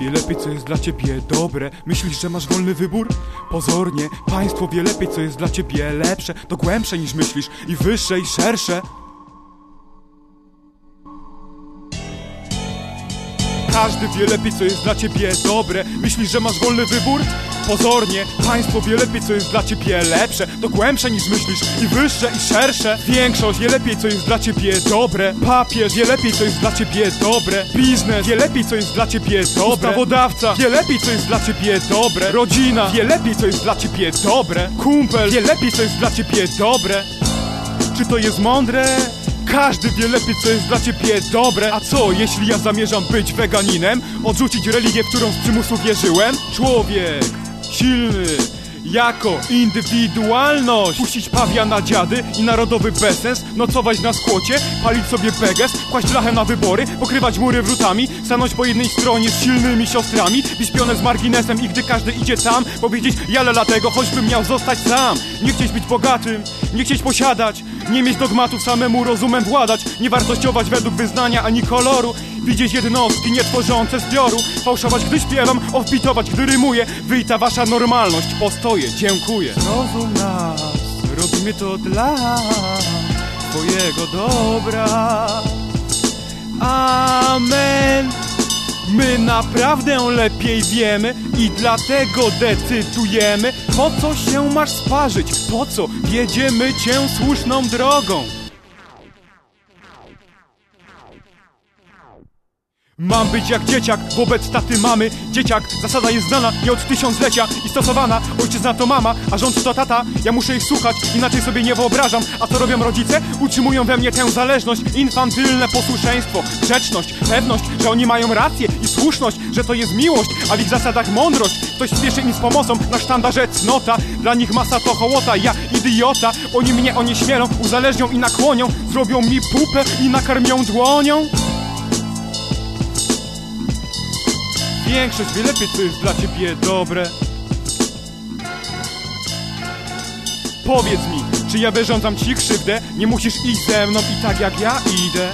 wie lepiej co jest dla ciebie dobre. Myślisz, że masz wolny wybór? Pozornie, państwo wie lepiej co jest dla ciebie lepsze. To głębsze niż myślisz i wyższe i szersze Każdy wie lepiej, co jest dla ciebie dobre. Myślisz, że masz wolny wybór? Pozornie, państwo wie lepiej, co jest dla ciebie lepsze. To głębsze niż myślisz i wyższe i szersze. Większość wie lepiej, co jest dla ciebie dobre. Papież wie lepiej, co jest dla ciebie dobre. Biznes wie lepiej, co jest dla ciebie dobre. Ustawodawca wie lepiej, co jest dla ciebie dobre. Rodzina wie lepiej, co jest dla ciebie dobre. Kumpel wie lepiej, co jest dla ciebie dobre. Czy to jest mądre? Każdy wie lepiej, co jest dla ciebie dobre. A co, jeśli ja zamierzam być weganinem? Odrzucić religię, w którą z przymusu wierzyłem? Człowiek, silny, jako indywidualność. Puścić pawia na dziady i narodowy bezsens. Nocować na skłocie, palić sobie peges Kłaść lachę na wybory, pokrywać mury wrutami Stanąć po jednej stronie z silnymi siostrami Bić z marginesem. I gdy każdy idzie tam Powiedzieć jale dlatego, choćbym miał zostać sam. Nie chcieć być bogatym, nie chcieć posiadać Nie mieć dogmatów, samemu rozumem władać Nie wartościować według wyznania ani koloru. Widzieć jednostki nietworzące zbioru Fałszować gdy śpiewam, odbitować gdy rymuję. Wyjta wasza normalność, postoję, dziękuję. Zrozum nas, robimy to dla Twojego dobra. Amen My naprawdę lepiej wiemy i dlatego decydujemy Po co się masz sparzyć, po co wiedziemy cię słuszną drogą Mam być jak dzieciak wobec taty mamy. Dzieciak, zasada jest znana nie od tysiąclecia I stosowana, ojczyzna to mama, a rząd to tata. Ja muszę ich słuchać, inaczej sobie nie wyobrażam. A co robią rodzice? Utrzymują we mnie tę zależność. Infantylne posłuszeństwo, grzeczność Pewność, że oni mają rację i słuszność Że to jest miłość, a w ich zasadach mądrość. Ktoś spieszy im z pomocą na sztandarze cnota. Dla nich masa to hołota, ja idiota. Oni mnie onieśmielą, uzależnią i nakłonią. Zrobią mi pupę i nakarmią dłonią Większość wie lepiej, co jest dla ciebie dobre. Powiedz mi, czy ja wyrządzam ci krzywdę? Nie musisz iść ze mną i tak jak ja idę.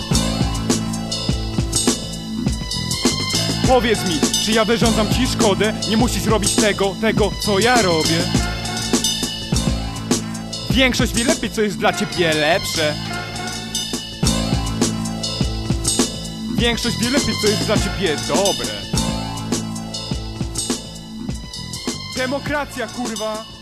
Powiedz mi, czy ja wyrządzam ci szkodę? Nie musisz robić tego, tego, co ja robię. Większość wie lepiej, co jest dla ciebie lepsze. Większość wie lepiej, co jest dla ciebie dobre. Demokracja, kurwa!